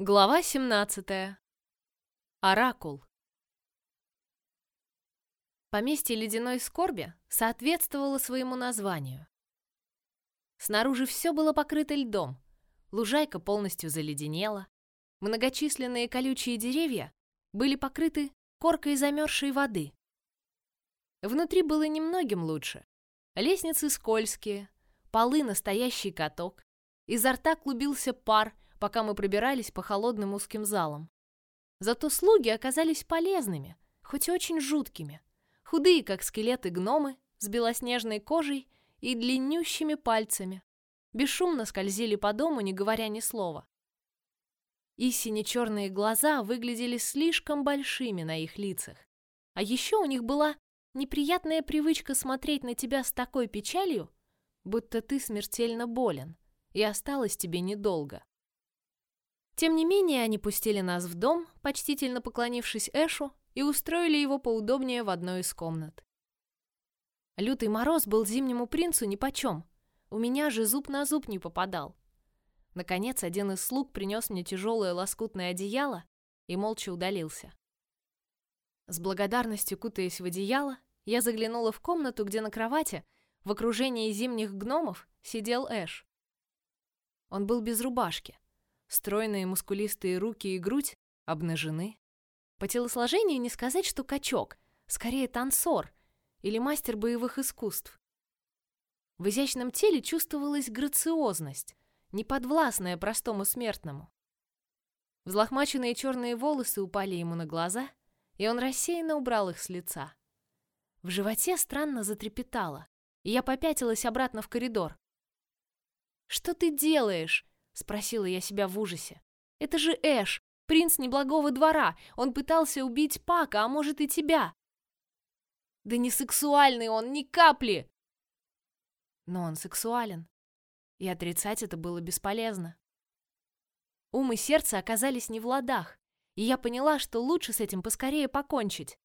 Глава 17. Оракул. Поместье ледяной скорби соответствовало своему названию. Снаружи все было покрыто льдом, лужайка полностью заледенела, многочисленные колючие деревья были покрыты коркой замерзшей воды. Внутри было немногим лучше. Лестницы скользкие, полы настоящий каток, изо рта клубился пар, пока мы пробирались по холодным узким залам. Зато слуги оказались полезными, хоть и очень жуткими. Худые, как скелеты гномы, с белоснежной кожей и длиннющими пальцами. Бесшумно скользили по дому, не говоря ни слова. И сине-черные глаза выглядели слишком большими на их лицах. А еще у них была неприятная привычка смотреть на тебя с такой печалью, будто ты смертельно болен, и осталось тебе недолго. Тем не менее, они пустили нас в дом, почтительно поклонившись Эшу, и устроили его поудобнее в одной из комнат. Лютый мороз был зимнему принцу нипочем. У меня же зуб на зуб не попадал. Наконец, один из слуг принес мне тяжелое лоскутное одеяло и молча удалился. С благодарностью кутаясь в одеяло, я заглянула в комнату, где на кровати, в окружении зимних гномов, сидел Эш. Он был без рубашки. Стройные мускулистые руки и грудь обнажены. По телосложению не сказать, что качок, скорее танцор или мастер боевых искусств. В изящном теле чувствовалась грациозность, неподвластная простому смертному. Взлохмаченные черные волосы упали ему на глаза, и он рассеянно убрал их с лица. В животе странно затрепетало, и я попятилась обратно в коридор. «Что ты делаешь?» Спросила я себя в ужасе. Это же Эш, принц неблагого двора. Он пытался убить Пака, а может и тебя. Да не сексуальный он, ни капли. Но он сексуален. И отрицать это было бесполезно. Ум и сердце оказались не в ладах, и я поняла, что лучше с этим поскорее покончить.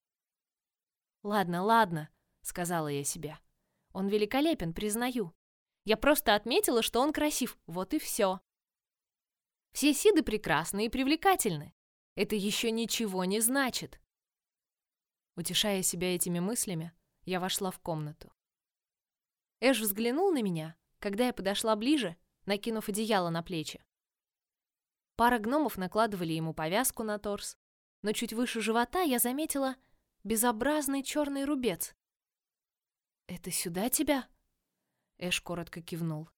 «Ладно, ладно», — сказала я себе. «Он великолепен, признаю. Я просто отметила, что он красив, вот и все. Все сиды прекрасны и привлекательны. Это еще ничего не значит. Утешая себя этими мыслями, я вошла в комнату. Эш взглянул на меня, когда я подошла ближе, накинув одеяло на плечи. Пара гномов накладывали ему повязку на торс, но чуть выше живота я заметила безобразный черный рубец. «Это сюда тебя?» Эш коротко кивнул.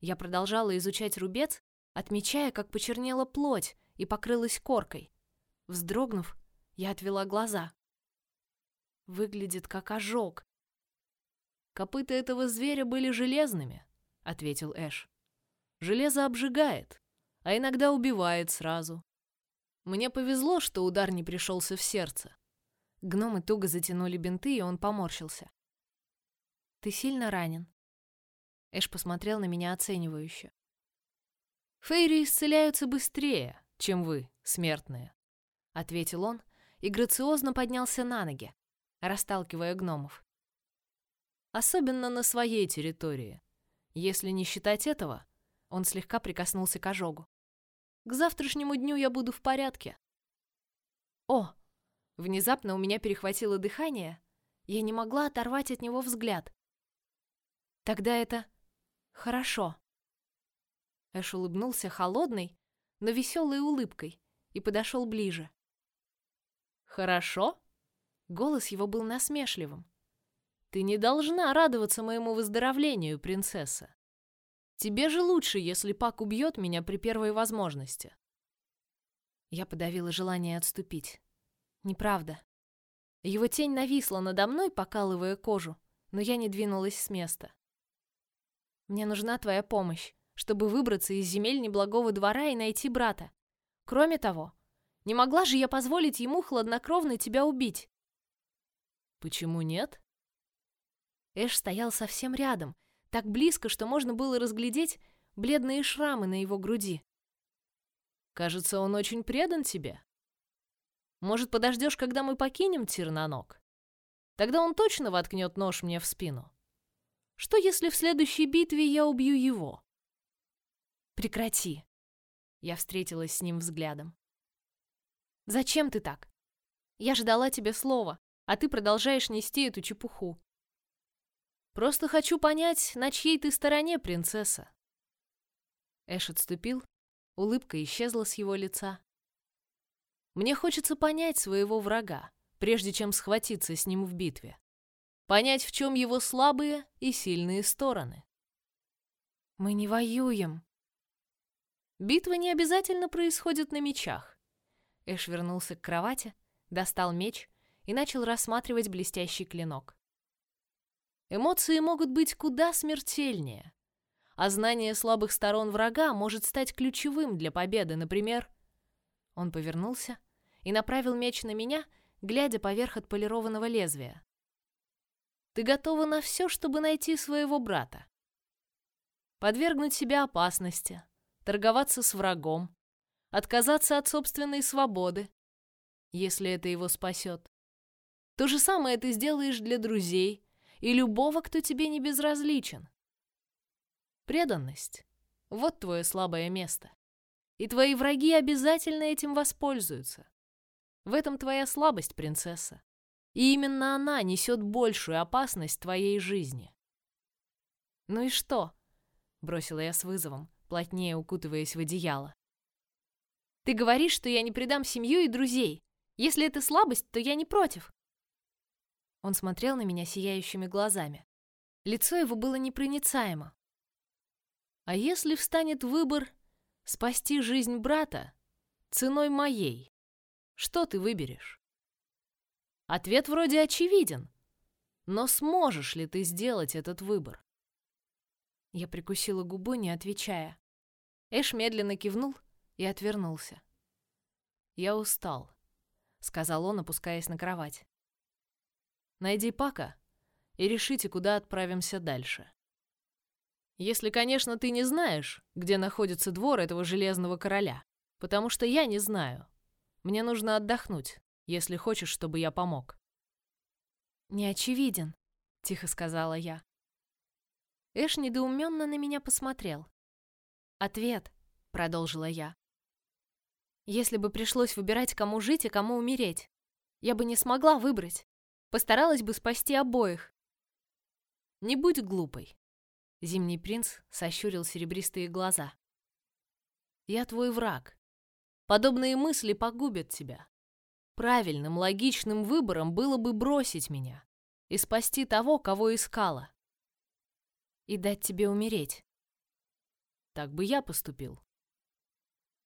Я продолжала изучать рубец, отмечая, как почернела плоть и покрылась коркой. Вздрогнув, я отвела глаза. Выглядит как ожог. Копыта этого зверя были железными, ответил Эш. Железо обжигает, а иногда убивает сразу. Мне повезло, что удар не пришелся в сердце. Гномы туго затянули бинты, и он поморщился. Ты сильно ранен? Эш посмотрел на меня оценивающе. Фейри исцеляются быстрее, чем вы, смертные, ответил он и грациозно поднялся на ноги, расталкивая гномов. Особенно на своей территории. Если не считать этого, он слегка прикоснулся к ожогу. К завтрашнему дню я буду в порядке. О! Внезапно у меня перехватило дыхание, я не могла оторвать от него взгляд. Тогда это хорошо. Эш улыбнулся холодной, но веселой улыбкой и подошел ближе. «Хорошо?» Голос его был насмешливым. «Ты не должна радоваться моему выздоровлению, принцесса. Тебе же лучше, если Пак убьет меня при первой возможности». Я подавила желание отступить. Неправда. Его тень нависла надо мной, покалывая кожу, но я не двинулась с места. «Мне нужна твоя помощь чтобы выбраться из земель неблагого двора и найти брата. Кроме того, не могла же я позволить ему хладнокровно тебя убить. Почему нет? Эш стоял совсем рядом, так близко, что можно было разглядеть бледные шрамы на его груди. Кажется, он очень предан тебе. Может, подождешь, когда мы покинем Тирнанок? Тогда он точно воткнет нож мне в спину. Что, если в следующей битве я убью его? Прекрати. Я встретилась с ним взглядом. «Зачем ты так? Я ждала тебе слова, а ты продолжаешь нести эту чепуху. Просто хочу понять, на чьей ты стороне, принцесса». Эш отступил, улыбка исчезла с его лица. «Мне хочется понять своего врага, прежде чем схватиться с ним в битве. Понять, в чем его слабые и сильные стороны. Мы не воюем. Битва не обязательно происходит на мечах. Эш вернулся к кровати, достал меч и начал рассматривать блестящий клинок. Эмоции могут быть куда смертельнее, а знание слабых сторон врага может стать ключевым для победы, например. Он повернулся и направил меч на меня, глядя поверх отполированного лезвия. Ты готова на все, чтобы найти своего брата. Подвергнуть себя опасности, торговаться с врагом, отказаться от собственной свободы, если это его спасет. То же самое ты сделаешь для друзей и любого, кто тебе не безразличен. Преданность — вот твое слабое место. И твои враги обязательно этим воспользуются. В этом твоя слабость, принцесса. И именно она несет большую опасность твоей жизни. Ну и что? Бросила я с вызовом, плотнее укутываясь в одеяло. Ты говоришь, что я не предам семью и друзей. Если это слабость, то я не против. Он смотрел на меня сияющими глазами. Лицо его было непроницаемо. А если встанет выбор спасти жизнь брата ценой моей? Что ты выберешь? Ответ вроде очевиден. Но сможешь ли ты сделать этот выбор? Я прикусила губу, не отвечая. Эш медленно кивнул и отвернулся. «Я устал», — сказал он, опускаясь на кровать. «Найди Пака и решите, куда отправимся дальше. Если, конечно, ты не знаешь, где находится двор этого Железного Короля, потому что я не знаю. Мне нужно отдохнуть, если хочешь, чтобы я помог». «Не очевиден», — тихо сказала я. Эш недоуменно на меня посмотрел. «Ответ», — продолжила я. «Если бы пришлось выбирать, кому жить и кому умереть, я бы не смогла выбрать. Постаралась бы спасти обоих». «Не будь глупой», — Зимний принц сощурил серебристые глаза. «Я твой враг. Подобные мысли погубят тебя. Правильным, логичным выбором было бы бросить меня и спасти того, кого искала. И дать тебе умереть. Так бы я поступил.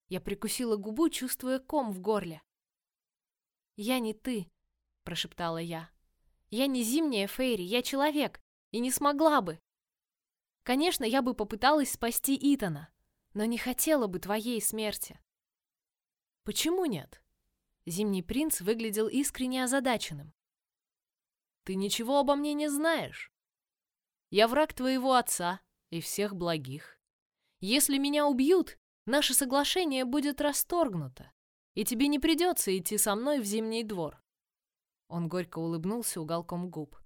Я прикусила губу, чувствуя ком в горле. «Я не ты», — прошептала я. «Я не зимняя Фейри, я человек, и не смогла бы. Конечно, я бы попыталась спасти Итана, но не хотела бы твоей смерти. Почему нет? Зимний принц выглядел искренне озадаченным. Ты ничего обо мне не знаешь. Я враг твоего отца и всех благих. Если меня убьют, наше соглашение будет расторгнуто, и тебе не придется идти со мной в зимний двор. Он горько улыбнулся уголком губ.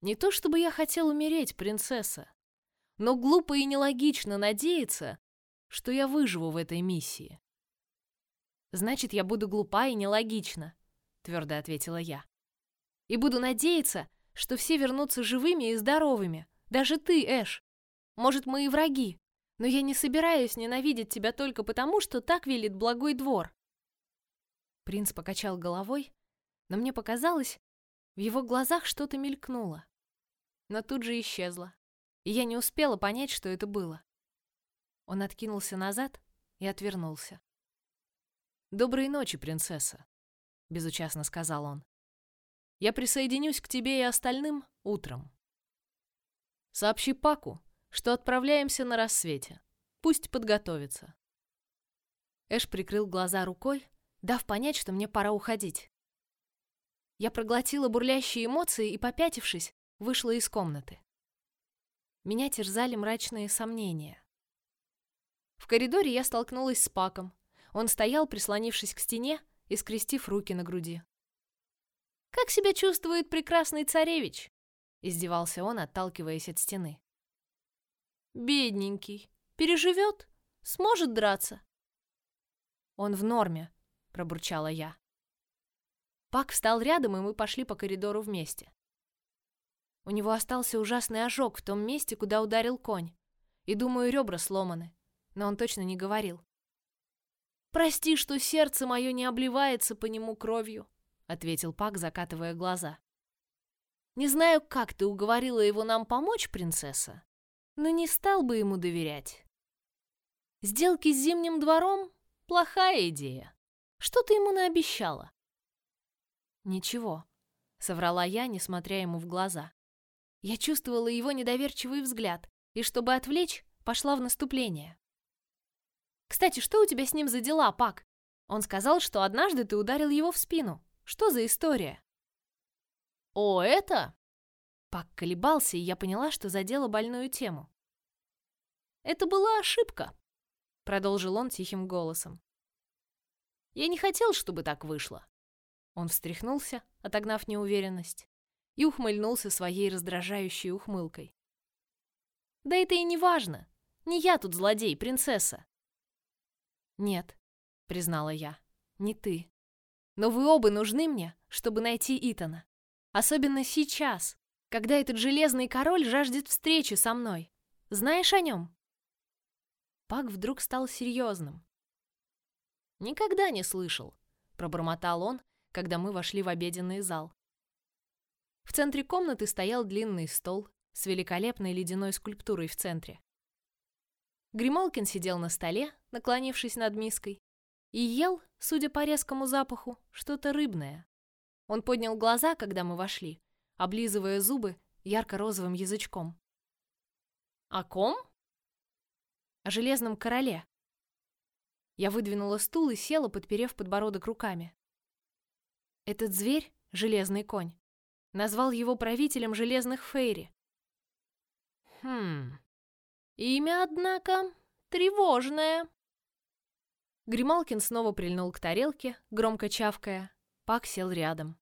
Не то чтобы я хотел умереть, принцесса, но глупо и нелогично надеяться, что я выживу в этой миссии. Значит, я буду глупа и нелогична, твердо ответила я. И буду надеяться, что все вернутся живыми и здоровыми. Даже ты, Эш. Может, мы и враги, но я не собираюсь ненавидеть тебя только потому, что так велит благой двор. Принц покачал головой, но мне показалось, в его глазах что-то мелькнуло. Но тут же исчезло, и я не успела понять, что это было. Он откинулся назад и отвернулся. «Доброй ночи, принцесса», — безучастно сказал он. «Я присоединюсь к тебе и остальным утром. Сообщи Паку, что отправляемся на рассвете. Пусть подготовится». Эш прикрыл глаза рукой, дав понять, что мне пора уходить. Я проглотила бурлящие эмоции и, попятившись, вышла из комнаты. Меня терзали мрачные сомнения. В коридоре я столкнулась с Паком, он стоял, прислонившись к стене и скрестив руки на груди. «Как себя чувствует прекрасный царевич?» — издевался он, отталкиваясь от стены. «Бедненький. Переживет? сможет драться?» «Он в норме», — пробурчала я. Пак встал рядом, и мы пошли по коридору вместе. У него остался ужасный ожог в том месте, куда ударил конь. И, думаю, ребра сломаны. Но он точно не говорил. «Прости, что сердце мое не обливается по нему кровью», — ответил Пак, закатывая глаза. «Не знаю, как ты уговорила его нам помочь, принцесса, но не стал бы ему доверять. Сделки с Зимним двором — плохая идея. Что ты ему наобещала?» «Ничего», — соврала я, не смотря ему в глаза. Я чувствовала его недоверчивый взгляд, и чтобы отвлечь, пошла в наступление. «Кстати, что у тебя с ним за дела, Пак? Он сказал, что однажды ты ударил его в спину. Что за история?» «О, это?» Пак колебался, и я поняла, что задела больную тему. «Это была ошибка», — продолжил он тихим голосом. «Я не хотел, чтобы так вышло». Он встряхнулся, отогнав неуверенность и ухмыльнулся своей раздражающей ухмылкой. «Да это и не важно. Не я тут злодей, принцесса». «Нет», — признала я, — «не ты. Но вы оба нужны мне, чтобы найти Итана. Особенно сейчас, когда этот железный король жаждет встречи со мной. Знаешь о нем?» Пак вдруг стал серьезным. «Никогда не слышал», — пробормотал он, когда мы вошли в обеденный зал. В центре комнаты стоял длинный стол с великолепной ледяной скульптурой в центре. Грималкин сидел на столе, наклонившись над миской, и ел, судя по резкому запаху, что-то рыбное. Он поднял глаза, когда мы вошли, облизывая зубы ярко-розовым язычком. «О ком?» «О железном короле». Я выдвинула стул и села, подперев подбородок руками. Этот зверь, железный конь, назвал его правителем Железных Фейри. Хм. Имя, однако, тревожное. Грималкин снова прильнул к тарелке, громко чавкая. Пак сел рядом.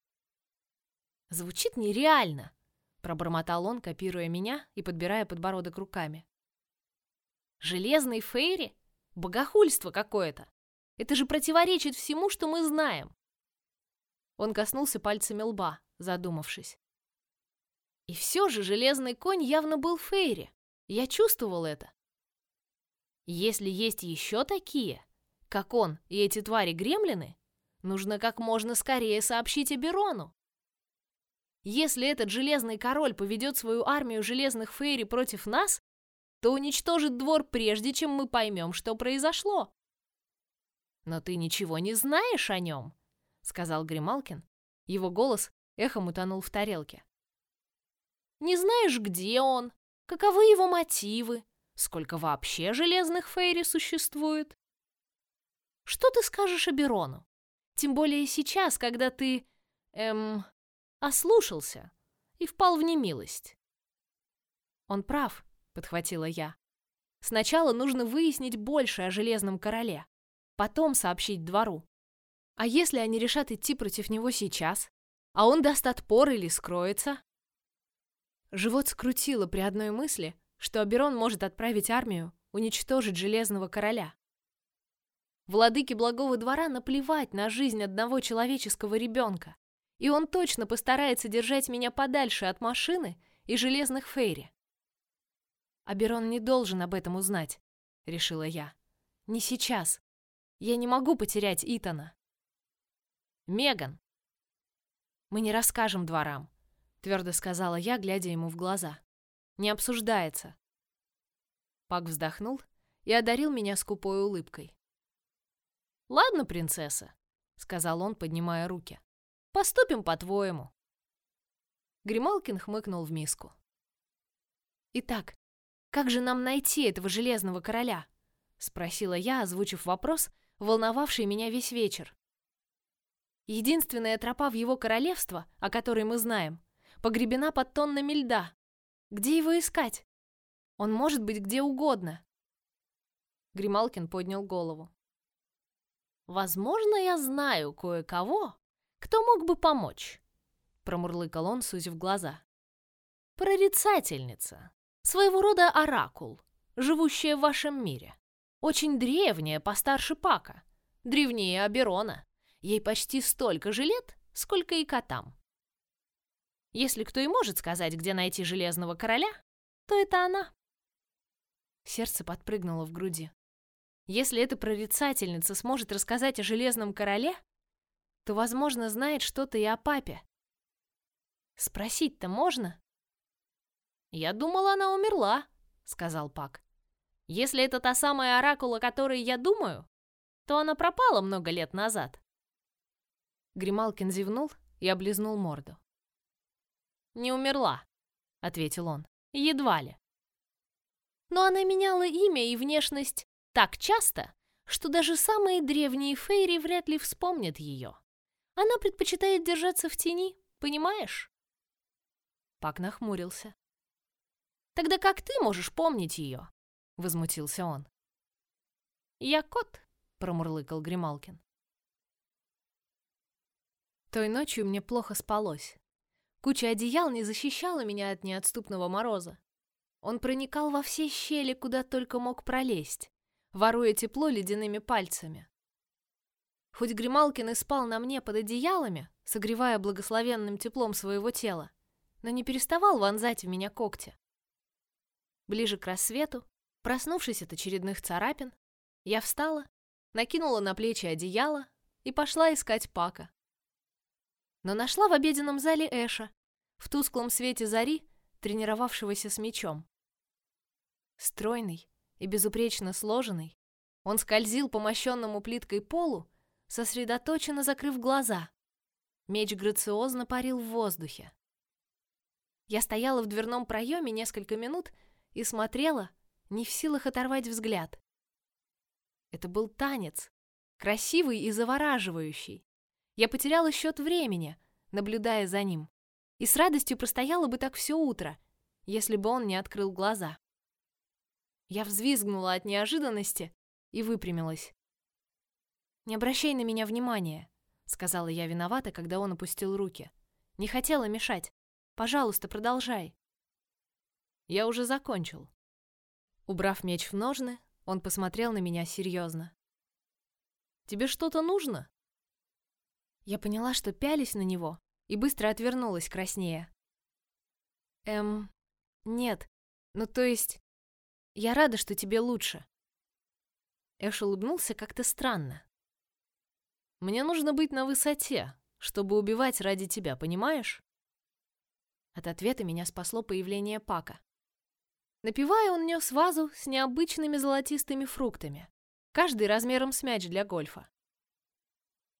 Звучит нереально, пробормотал он, копируя меня и подбирая подбородок руками. Железный Фейри? Богохульство какое-то. Это же противоречит всему, что мы знаем. Он коснулся пальцами лба, задумавшись. И все же железный конь явно был Фейри. Я чувствовал это. Если есть еще такие, как он и эти твари-гремлины, нужно как можно скорее сообщить Аберону. Если этот железный король поведет свою армию железных фейри против нас, то уничтожит двор прежде, чем мы поймем, что произошло. Но ты ничего не знаешь о нем, сказал Грималкин. Его голос эхом утонул в тарелке. Не знаешь, где он, каковы его мотивы, сколько вообще железных фейри существует. Что ты скажешь о Берону? Тем более сейчас, когда ты, эм, ослушался и впал в немилость. Он прав, подхватила я. Сначала нужно выяснить больше о Железном Короле, потом сообщить двору. А если они решат идти против него сейчас? А он даст отпор или скроется? Живот скрутило при одной мысли, что Аберон может отправить армию уничтожить Железного Короля. Владыке Благого Двора наплевать на жизнь одного человеческого ребенка, и он точно постарается держать меня подальше от машины и Железных Фейри. Аберон не должен об этом узнать, решила я. Не сейчас. Я не могу потерять Итана. Меган, мы не расскажем дворам, твердо сказала я, глядя ему в глаза. Не обсуждается. Пак вздохнул и одарил меня скупой улыбкой. Ладно, принцесса, сказал он, поднимая руки. Поступим по-твоему. Грималкин хмыкнул в миску. Итак, как же нам найти этого железного короля? спросила я, озвучив вопрос, волновавший меня весь вечер. Единственная тропа в его королевство, о которой мы знаем, погребена под тоннами льда. Где его искать? Он может быть где угодно. Грималкин поднял голову. Возможно, я знаю кое-кого, кто мог бы помочь. Промурлыкал он, сузив глаза. Прорицательница, своего рода оракул, живущая в вашем мире. Очень древняя, постарше Пака. Древнее Аберона. Ей почти столько же лет, сколько и котам. Если кто и может сказать, где найти Железного Короля, то это она. Сердце подпрыгнуло в груди. Если эта прорицательница сможет рассказать о Железном Короле, то, возможно, знает что-то и о папе. Спросить-то можно? Я думала, она умерла, сказал Пак. Если это та самая оракула, о которой я думаю, то она пропала много лет назад. Грималкин зевнул и облизнул морду. Не умерла, ответил он. Едва ли. Но она меняла имя и внешность так часто, что даже самые древние фейри вряд ли вспомнят ее. Она предпочитает держаться в тени, понимаешь? Пак нахмурился. Тогда как ты можешь помнить ее? Возмутился он. Я кот, промурлыкал Грималкин. Той ночью мне плохо спалось. Куча одеял не защищала меня от неотступного мороза. Он проникал во все щели, куда только мог пролезть, воруя тепло ледяными пальцами. Хоть Грималкин и спал на мне под одеялами, согревая благословенным теплом своего тела, но не переставал вонзать в меня когти. Ближе к рассвету, проснувшись от очередных царапин, я встала, накинула на плечи одеяло и пошла искать Пака. Но нашла в обеденном зале Эша, в тусклом свете зари, тренировавшегося с мечом. Стройный и безупречно сложенный, он скользил по мощенному плиткой полу, сосредоточенно закрыв глаза. Меч грациозно парил в воздухе. Я стояла в дверном проеме несколько минут и смотрела, не в силах оторвать взгляд. Это был танец, красивый и завораживающий. Я потеряла счет времени, наблюдая за ним, и с радостью простояла бы так все утро, если бы он не открыл глаза. Я взвизгнула от неожиданности и выпрямилась. «Не обращай на меня внимания», — сказала я виновата, когда он опустил руки. «Не хотела мешать. Пожалуйста, продолжай». «Я уже закончил». Убрав меч в ножны, он посмотрел на меня серьезно. «Тебе что-то нужно?» Я поняла, что пялись на него, и быстро отвернулась краснее. «Эм, нет. Ну, то есть, я рада, что тебе лучше». Эш улыбнулся как-то странно. Мне нужно быть на высоте, чтобы убивать ради тебя, понимаешь? От ответа меня спасло появление Пака. Напивая, он нес вазу с необычными золотистыми фруктами, каждый размером с мяч для гольфа.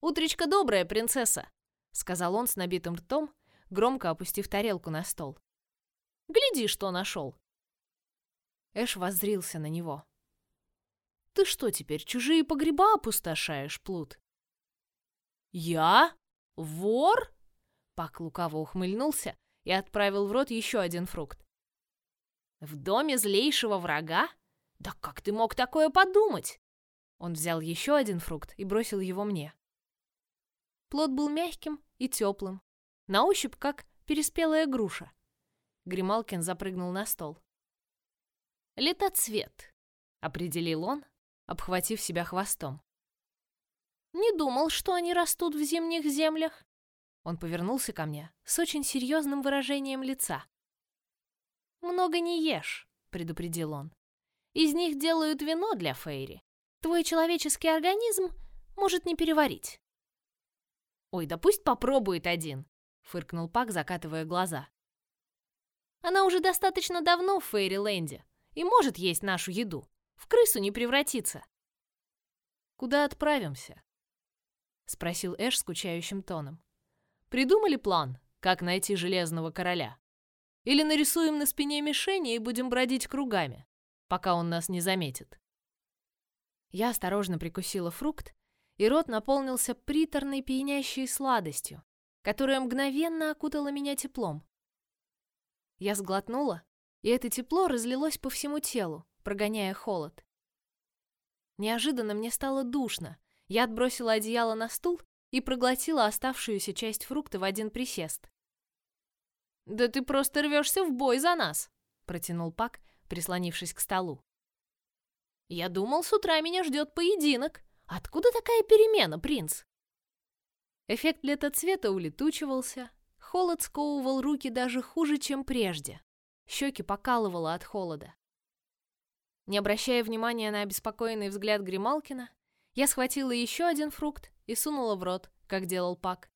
«Утречка добрая, принцесса!» — сказал он с набитым ртом, громко опустив тарелку на стол. «Гляди, что нашел!» Эш воззрился на него. «Ты что теперь, чужие погреба опустошаешь, Плут?» «Я? Вор?» Пак лукаво ухмыльнулся и отправил в рот еще один фрукт. «В доме злейшего врага? Да как ты мог такое подумать?» Он взял еще один фрукт и бросил его мне. Плод был мягким и теплым, на ощупь как переспелая груша. Грималкин запрыгнул на стол. «Летоцвет», — определил он, обхватив себя хвостом. Не думал, что они растут в зимних землях. Он повернулся ко мне с очень серьезным выражением лица. Много не ешь, предупредил он. Из них делают вино для Фейри. Твой человеческий организм может не переварить. Ой, да пусть попробует один, фыркнул Пак, закатывая глаза. Она уже достаточно давно в Фейриленде и может есть нашу еду. В крысу не превратится. Куда отправимся? спросил Эш скучающим тоном. Придумали план, как найти Железного Короля? Или нарисуем на спине мишени и будем бродить кругами, пока он нас не заметит? Я осторожно прикусила фрукт, и рот наполнился приторной пьянящей сладостью, которая мгновенно окутала меня теплом. Я сглотнула, и это тепло разлилось по всему телу, прогоняя холод. Неожиданно мне стало душно, я отбросила одеяло на стул и проглотила оставшуюся часть фрукта в один присест. «Да ты просто рвешься в бой за нас!» — протянул Пак, прислонившись к столу. Я думал, с утра меня ждет поединок. Откуда такая перемена, принц? Эффект летоцвета улетучивался. Холод сковывал руки даже хуже, чем прежде. Щеки покалывало от холода. Не обращая внимания на обеспокоенный взгляд Грималкина, я схватила еще один фрукт и сунула в рот, как делал Пак.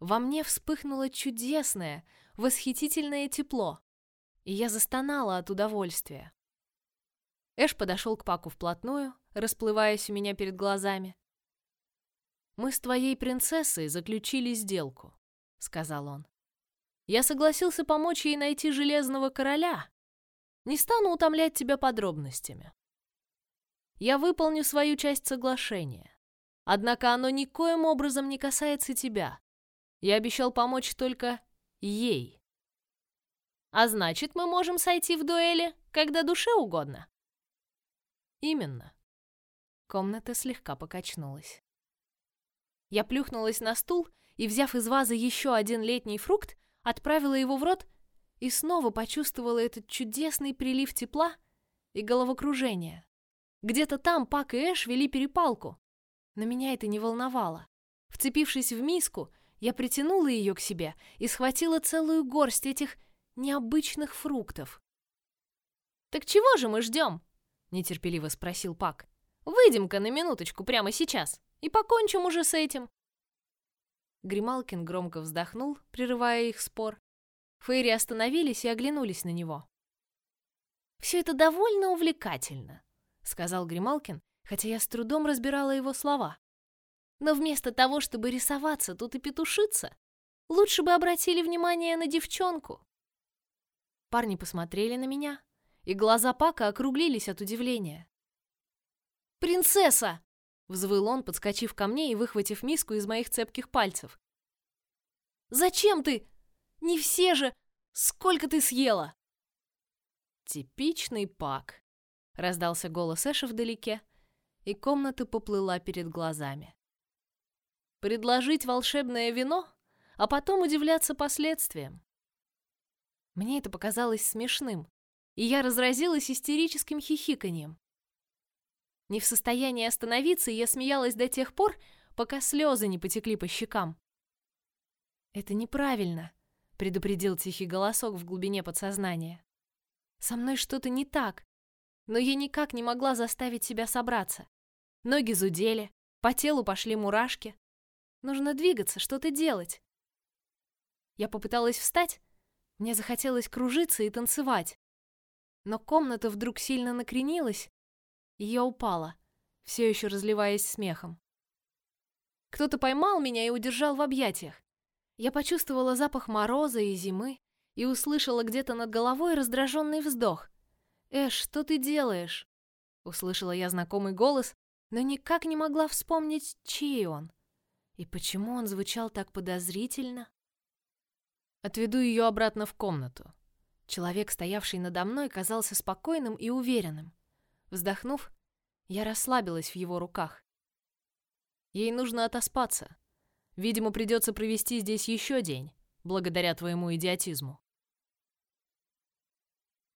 Во мне вспыхнуло чудесное, восхитительное тепло, и я застонала от удовольствия. Эш подошел к Паку вплотную, расплываясь у меня перед глазами. «Мы с твоей принцессой заключили сделку», — сказал он. «Я согласился помочь ей найти Железного Короля. Не стану утомлять тебя подробностями. Я выполню свою часть соглашения. Однако оно никоим образом не касается тебя. Я обещал помочь только ей. А значит, мы можем сойти в дуэли, когда душе угодно. Именно. Комната слегка покачнулась. Я плюхнулась на стул и, взяв из вазы еще один летний фрукт, отправила его в рот и снова почувствовала этот чудесный прилив тепла и головокружения. Где-то там Пак и Эш вели перепалку, но меня это не волновало. Вцепившись в миску, я притянула ее к себе и схватила целую горсть этих необычных фруктов. «Так чего же мы ждем?» — нетерпеливо спросил Пак. «Выйдем-ка на минуточку прямо сейчас и покончим уже с этим». Грималкин громко вздохнул, прерывая их спор. Фейри остановились и оглянулись на него. «Все это довольно увлекательно», — сказал Грималкин, хотя я с трудом разбирала его слова. «Но вместо того, чтобы рисоваться тут и петушиться, лучше бы обратили внимание на девчонку». Парни посмотрели на меня, и глаза Пака округлились от удивления. «Принцесса!» — взвыл он, подскочив ко мне и выхватив миску из моих цепких пальцев. «Зачем ты? Не все же! Сколько ты съела?» «Типичный Пак», — раздался голос Эша вдалеке, и комната поплыла перед глазами. «Предложить волшебное вино, а потом удивляться последствиям». Мне это показалось смешным, и я разразилась истерическим хихиканьем. Не в состоянии остановиться, я смеялась до тех пор, пока слезы не потекли по щекам. «Это неправильно», — предупредил тихий голосок в глубине подсознания. «Со мной что-то не так, но я никак не могла заставить себя собраться. Ноги зудели, по телу пошли мурашки. Нужно двигаться, что-то делать». Я попыталась встать, мне захотелось кружиться и танцевать. Но комната вдруг сильно накренилась, и я упала, все еще разливаясь смехом. Кто-то поймал меня и удержал в объятиях. Я почувствовала запах мороза и зимы и услышала где-то над головой раздраженный вздох. «Эш, что ты делаешь?» Услышала я знакомый голос, но никак не могла вспомнить, чей он. И почему он звучал так подозрительно? Отведу ее обратно в комнату. Человек, стоявший надо мной, казался спокойным и уверенным. Вздохнув, я расслабилась в его руках. Ей нужно отоспаться. Видимо, придется провести здесь еще день, благодаря твоему идиотизму.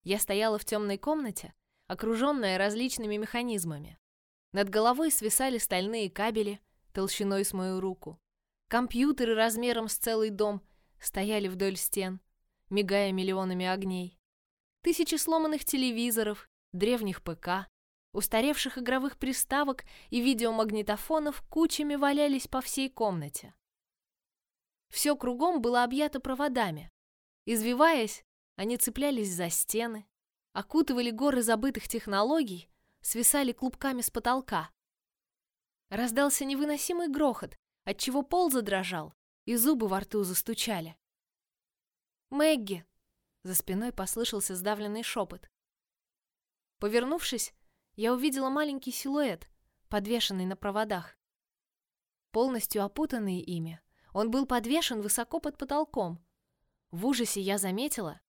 Я стояла в темной комнате, окруженная различными механизмами. Над головой свисали стальные кабели толщиной с мою руку. Компьютеры размером с целый дом стояли вдоль стен, мигая миллионами огней. Тысячи сломанных телевизоров, древних ПК, устаревших игровых приставок и видеомагнитофонов кучами валялись по всей комнате. Все кругом было объято проводами. Извиваясь, они цеплялись за стены, окутывали горы забытых технологий, свисали клубками с потолка. Раздался невыносимый грохот, отчего пол задрожал, и зубы во рту застучали. «Мэгги!» — за спиной послышался сдавленный шепот. Повернувшись, я увидела маленький силуэт, подвешенный на проводах. Полностью опутанный ими, он был подвешен высоко под потолком. В ужасе я заметила,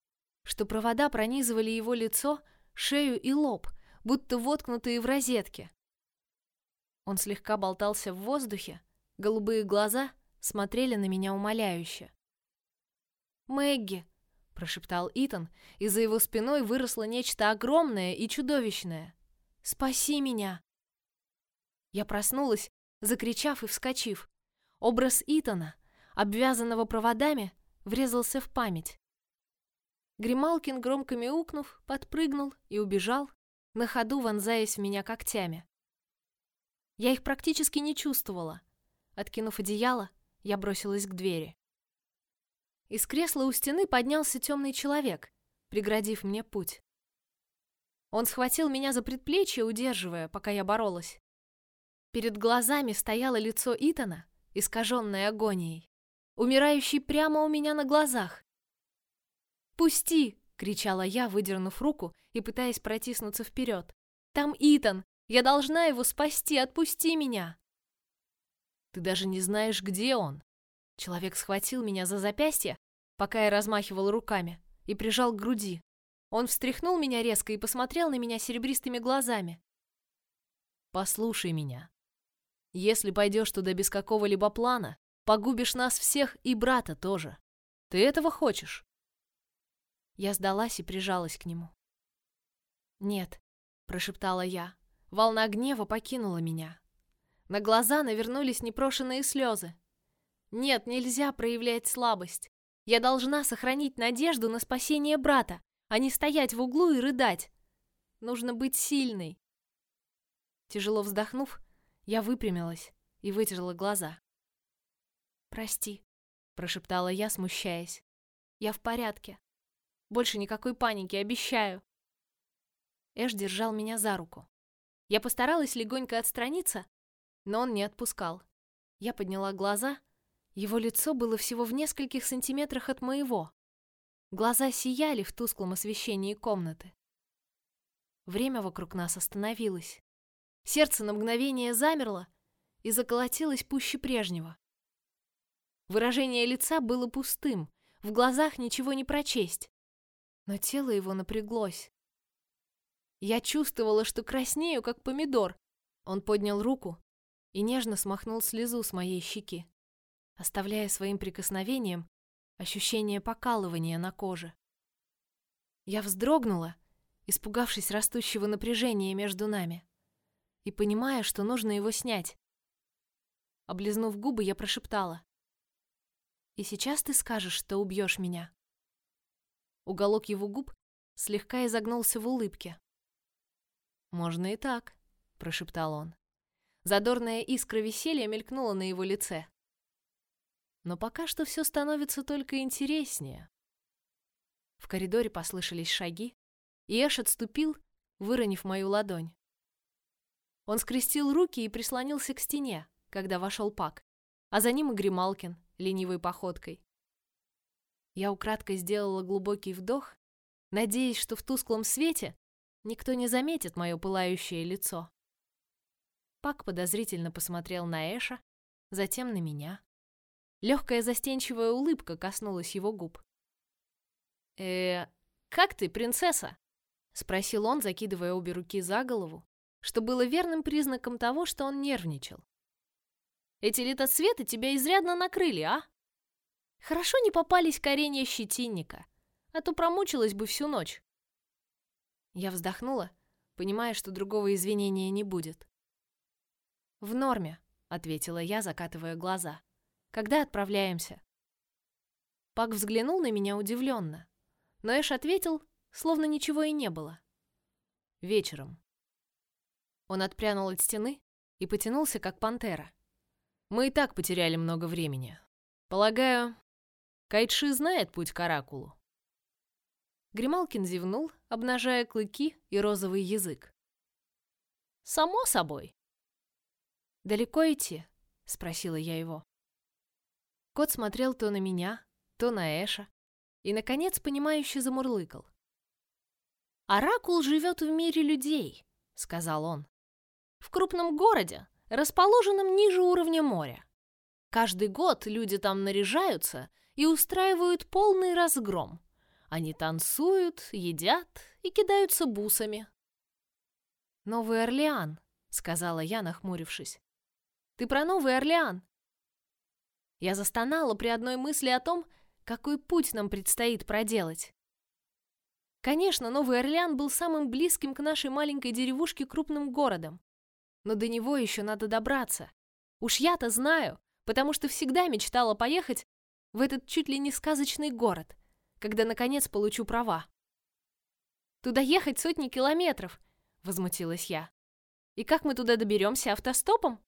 что провода пронизывали его лицо, шею и лоб, будто воткнутые в розетки. Он слегка болтался в воздухе, голубые глаза смотрели на меня умоляюще. «Мэгги!» — прошептал Итан, и за его спиной выросло нечто огромное и чудовищное. Спаси меня!» Я проснулась, закричав и вскочив. Образ Итана, обвязанного проводами, врезался в память. Грималкин, громко мяукнув, подпрыгнул и убежал, на ходу вонзаясь в меня когтями. Я их практически не чувствовала. Откинув одеяло, я бросилась к двери. Из кресла у стены поднялся темный человек, преградив мне путь. Он схватил меня за предплечье, удерживая, пока я боролась. Перед глазами стояло лицо Итана, искаженное агонией, умирающий прямо у меня на глазах. «Пусти!» — кричала я, выдернув руку и пытаясь протиснуться вперед. «Там Итан! Я должна его спасти! Отпусти меня!» «Ты даже не знаешь, где он!» Человек схватил меня за запястье, пока я размахивал руками, и прижал к груди. Он встряхнул меня резко и посмотрел на меня серебристыми глазами. «Послушай меня. Если пойдешь туда без какого-либо плана, погубишь нас всех и брата тоже. Ты этого хочешь?» Я сдалась и прижалась к нему. «Нет», — прошептала я. Волна гнева покинула меня. На глаза навернулись непрошенные слезы. «Нет, нельзя проявлять слабость. Я должна сохранить надежду на спасение брата, а не стоять в углу и рыдать. Нужно быть сильной». Тяжело вздохнув, я выпрямилась и вытерла глаза. «Прости», — прошептала я, смущаясь. «Я в порядке. Больше никакой паники, обещаю. Эш держал меня за руку. Я постаралась легонько отстраниться, но он не отпускал. Я подняла глаза. Его лицо было всего в нескольких сантиметрах от моего. Глаза сияли в тусклом освещении комнаты. Время вокруг нас остановилось. Сердце на мгновение замерло и заколотилось пуще прежнего. Выражение лица было пустым, в глазах ничего не прочесть но тело его напряглось. Я чувствовала, что краснею, как помидор. Он поднял руку и нежно смахнул слезу с моей щеки, оставляя своим прикосновением ощущение покалывания на коже. Я вздрогнула, испугавшись растущего напряжения между нами, и понимая, что нужно его снять. Облизнув губы, я прошептала: "И сейчас ты скажешь, что убьешь меня?" Уголок его губ слегка изогнулся в улыбке. «Можно и так», — прошептал он. Задорная искра веселья мелькнула на его лице. Но пока что все становится только интереснее. В коридоре послышались шаги, и Эш отступил, выронив мою ладонь. Он скрестил руки и прислонился к стене, когда вошел Пак, а за ним и Грималкин, ленивой походкой. Я украдкой сделала глубокий вдох, надеясь, что в тусклом свете никто не заметит мое пылающее лицо. Пак подозрительно посмотрел на Эша, затем на меня. Легкая застенчивая улыбка коснулась его губ. «Э, как ты, принцесса?» — спросил он, закидывая обе руки за голову, что было верным признаком того, что он нервничал. «Эти летоцветы тебя изрядно накрыли, а?» Хорошо не попались коренья щетинника, а то промучилась бы всю ночь. Я вздохнула, понимая, что другого извинения не будет. «В норме», — ответила я, закатывая глаза. «Когда отправляемся?» Пак взглянул на меня удивленно, но Эш ответил, словно ничего и не было. «Вечером». Он отпрянул от стены и потянулся, как пантера. «Мы и так потеряли много времени. Полагаю, Кайтши знает путь к Оракулу. Грималкин зевнул, обнажая клыки и розовый язык. Само собой. Далеко идти? спросила я его. Кот смотрел то на меня, то на Эша, и наконец понимающе замурлыкал. Оракул живет в мире людей, сказал он. В крупном городе, расположенном ниже уровня моря. Каждый год люди там наряжаются и устраивают полный разгром. Они танцуют, едят и кидаются бусами. «Новый Орлеан», — сказала я, нахмурившись. «Ты про Новый Орлеан?» Я застонала при одной мысли о том, какой путь нам предстоит проделать. Конечно, Новый Орлеан был самым близким к нашей маленькой деревушке крупным городом. Но до него еще надо добраться. Уж я-то знаю, потому что всегда мечтала поехать в этот чуть ли не сказочный город, когда наконец получу права. Туда ехать сотни километров, возмутилась я. И как мы туда доберемся автостопом?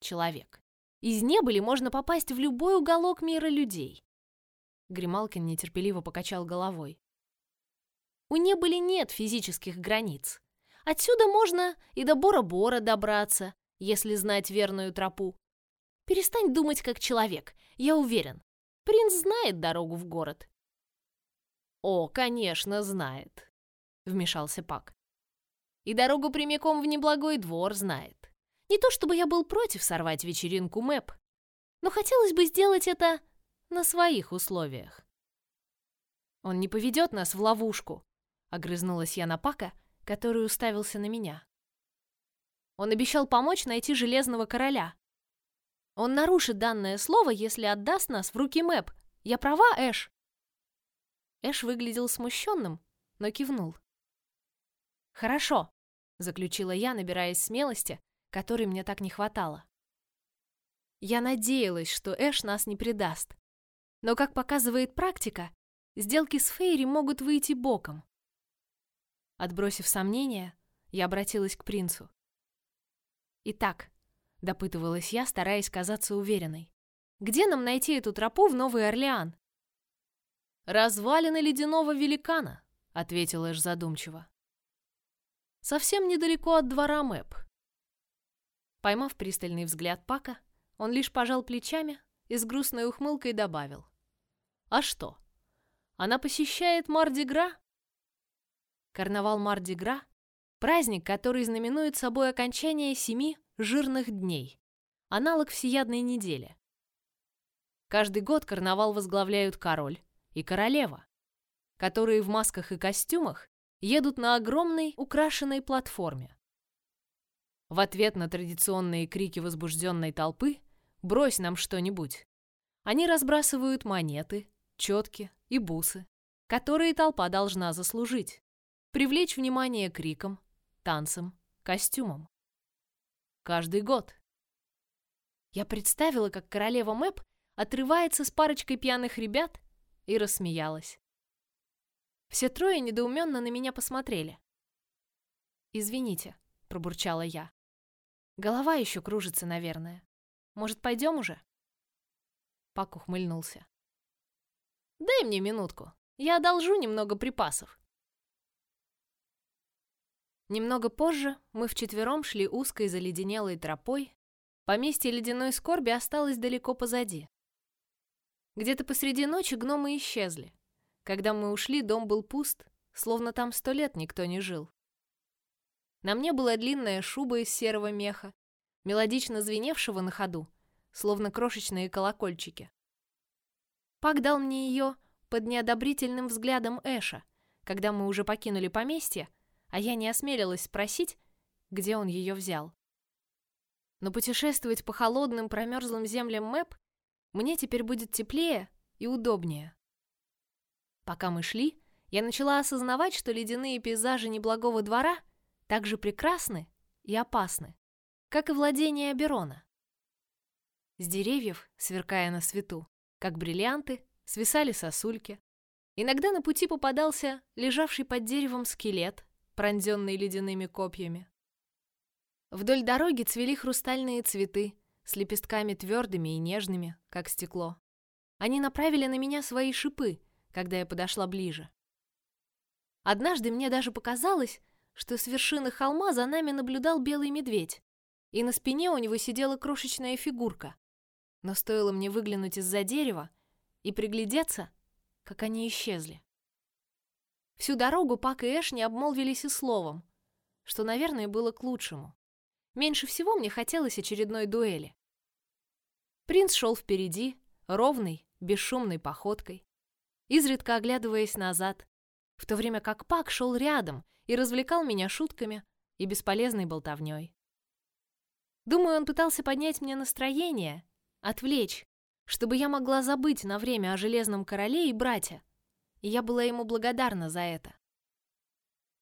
Человек. Из небыли можно попасть в любой уголок мира людей. Грималкин нетерпеливо покачал головой. У небыли нет физических границ. Отсюда можно и до Бора-Бора добраться, если знать верную тропу. Перестань думать как человек, я уверен. Принц знает дорогу в город. О, конечно, знает, вмешался Пак. И дорогу прямиком в неблагой двор знает. Не то чтобы я был против сорвать вечеринку Мэп, но хотелось бы сделать это на своих условиях. Он не поведет нас в ловушку, Огрызнулась я на Пака, который уставился на меня. Он обещал помочь найти Железного Короля. Он нарушит данное слово, если отдаст нас в руки Мэп. Я права, Эш?» Эш выглядел смущенным, но кивнул. «Хорошо», — заключила я, набираясь смелости, которой мне так не хватало. Я надеялась, что Эш нас не предаст. Но, как показывает практика, сделки с Фейри могут выйти боком. Отбросив сомнения, я обратилась к принцу. «Итак», — допытывалась я, стараясь казаться уверенной, «где нам найти эту тропу в Новый Орлеан?» «Развалины ледяного великана», — ответил Эш задумчиво. «Совсем недалеко от двора Мэп». Поймав пристальный взгляд Пака, он лишь пожал плечами и с грустной ухмылкой добавил. «А что? Она посещает Мардигра?» Карнавал Марди-Гра – праздник, который знаменует собой окончание семи жирных дней, аналог всеядной недели. Каждый год карнавал возглавляют король и королева, которые в масках и костюмах едут на огромной украшенной платформе. В ответ на традиционные крики возбужденной толпы «Брось нам что-нибудь!» Они разбрасывают монеты, четки и бусы, которые толпа должна заслужить привлечь внимание криком, танцем, костюмом. Каждый год. Я представила, как королева Мэп отрывается с парочкой пьяных ребят и рассмеялась. Все трое недоуменно на меня посмотрели. «Извините», — пробурчала я. «Голова еще кружится, наверное. Может, пойдем уже?» Пак ухмыльнулся. «Дай мне минутку. Я одолжу немного припасов. Немного позже мы вчетвером шли узкой заледенелой тропой. Поместье ледяной скорби осталось далеко позади. Где-то посреди ночи гномы исчезли. Когда мы ушли, дом был пуст, словно там сто лет никто не жил. На мне была длинная шуба из серого меха, мелодично звеневшего на ходу, словно крошечные колокольчики. Пак дал мне ее под неодобрительным взглядом Эша, когда мы уже покинули поместье, а я не осмелилась спросить, где он ее взял. Но путешествовать по холодным промерзлым землям Мэп мне теперь будет теплее и удобнее. Пока мы шли, я начала осознавать, что ледяные пейзажи неблагого двора так же прекрасны и опасны, как и владение Аберона. С деревьев, сверкая на свету, как бриллианты, свисали сосульки. Иногда на пути попадался лежавший под деревом скелет, пронзенный ледяными копьями. Вдоль дороги цвели хрустальные цветы с лепестками твердыми и нежными, как стекло. Они направили на меня свои шипы, когда я подошла ближе. Однажды мне даже показалось, что с вершины холма за нами наблюдал белый медведь, и на спине у него сидела крошечная фигурка. Но стоило мне выглянуть из-за дерева и приглядеться, как они исчезли. Всю дорогу Пак и Эш не обмолвились и словом, что, наверное, было к лучшему. Меньше всего мне хотелось очередной дуэли. Принц шел впереди, ровной, бесшумной походкой, изредка оглядываясь назад, в то время как Пак шел рядом и развлекал меня шутками и бесполезной болтовней. Думаю, он пытался поднять мне настроение, отвлечь, чтобы я могла забыть на время о Железном Короле и брате, и я была ему благодарна за это.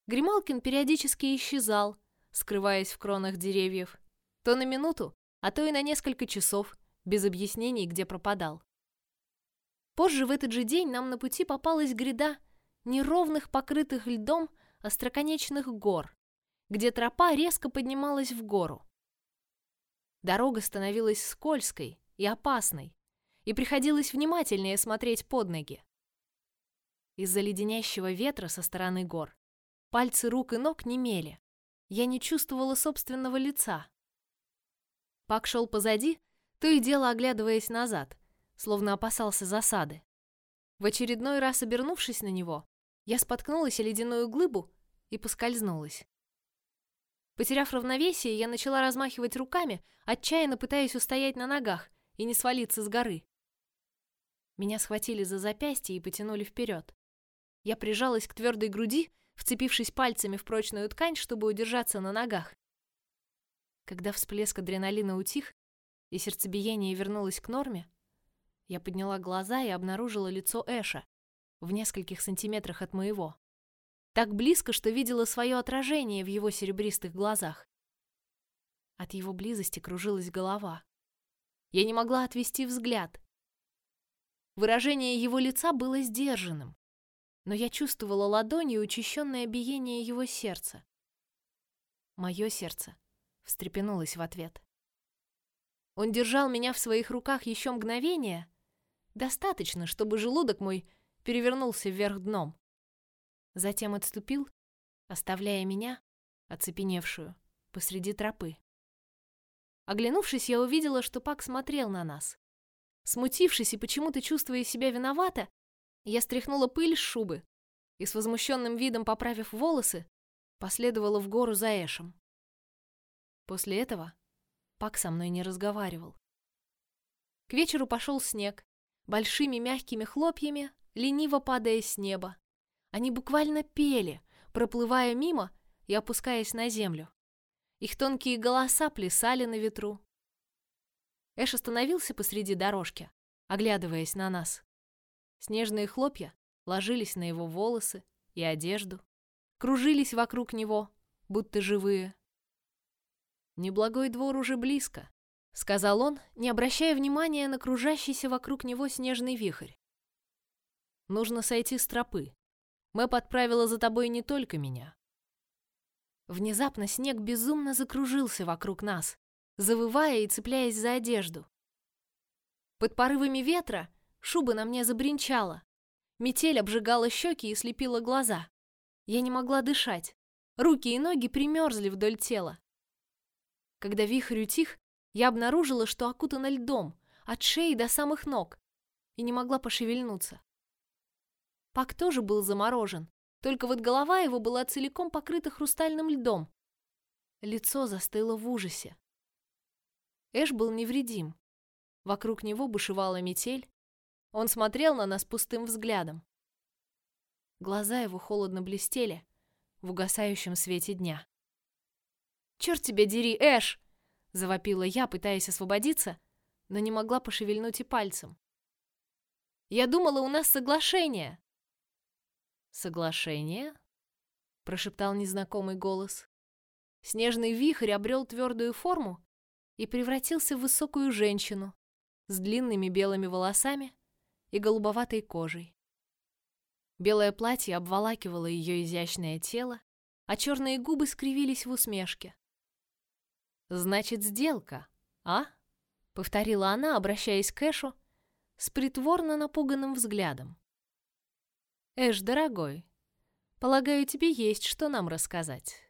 Грималкин периодически исчезал, скрываясь в кронах деревьев, то на минуту, а то и на несколько часов, без объяснений, где пропадал. Позже в этот же день нам на пути попалась гряда неровных, покрытых льдом, остроконечных гор, где тропа резко поднималась в гору. Дорога становилась скользкой и опасной, и приходилось внимательнее смотреть под ноги. Из-за леденящего ветра со стороны гор пальцы рук и ног немели. Я не чувствовала собственного лица. Пак шел позади, то и дело оглядываясь назад, словно опасался засады. В очередной раз обернувшись на него, я споткнулась о ледяную глыбу и поскользнулась. Потеряв равновесие, я начала размахивать руками, отчаянно пытаясь устоять на ногах и не свалиться с горы. Меня схватили за запястье и потянули вперед. Я прижалась к твердой груди, вцепившись пальцами в прочную ткань, чтобы удержаться на ногах. Когда всплеск адреналина утих и сердцебиение вернулось к норме, я подняла глаза и обнаружила лицо Эша в нескольких сантиметрах от моего. Так близко, что видела свое отражение в его серебристых глазах. От его близости кружилась голова. Я не могла отвести взгляд. Выражение его лица было сдержанным, но я чувствовала ладонью учащенное биение его сердца. Мое сердце встрепенулось в ответ. Он держал меня в своих руках еще мгновение, достаточно, чтобы желудок мой перевернулся вверх дном. Затем отступил, оставляя меня, оцепеневшую, посреди тропы. Оглянувшись, я увидела, что Пак смотрел на нас. Смутившись и почему-то чувствуя себя виновата, я стряхнула пыль с шубы и с возмущенным видом поправив волосы, последовала в гору за Эшем. После этого Пак со мной не разговаривал. К вечеру пошел снег, большими мягкими хлопьями, лениво падая с неба. Они буквально пели, проплывая мимо и опускаясь на землю. Их тонкие голоса плясали на ветру. Эш остановился посреди дорожки, оглядываясь на нас. Снежные хлопья ложились на его волосы и одежду, кружились вокруг него, будто живые. «Неблагой двор уже близко», — сказал он, не обращая внимания на кружащийся вокруг него снежный вихрь. «Нужно сойти с тропы. Мэп отправила за тобой не только меня». Внезапно снег безумно закружился вокруг нас, завывая и цепляясь за одежду. Под порывами ветра Шуба на мне забринчала. Метель обжигала щеки и слепила глаза. Я не могла дышать. Руки и ноги примерзли вдоль тела. Когда вихрь утих, я обнаружила, что окутана льдом, от шеи до самых ног, и не могла пошевельнуться. Пак тоже был заморожен, только вот голова его была целиком покрыта хрустальным льдом. Лицо застыло в ужасе. Эш был невредим. Вокруг него бушевала метель, он смотрел на нас пустым взглядом. Глаза его холодно блестели в угасающем свете дня. «Черт тебя дери, Эш!» — завопила я, пытаясь освободиться, но не могла пошевельнуть и пальцем. «Я думала, у нас соглашение!» «Соглашение?» — прошептал незнакомый голос. Снежный вихрь обрел твердую форму и превратился в высокую женщину с длинными белыми волосами и голубоватой кожей. Белое платье обволакивало ее изящное тело, а черные губы скривились в усмешке. «Значит, сделка, а?» — повторила она, обращаясь к Эшу с притворно напуганным взглядом. «Эш, дорогой, полагаю, тебе есть что нам рассказать».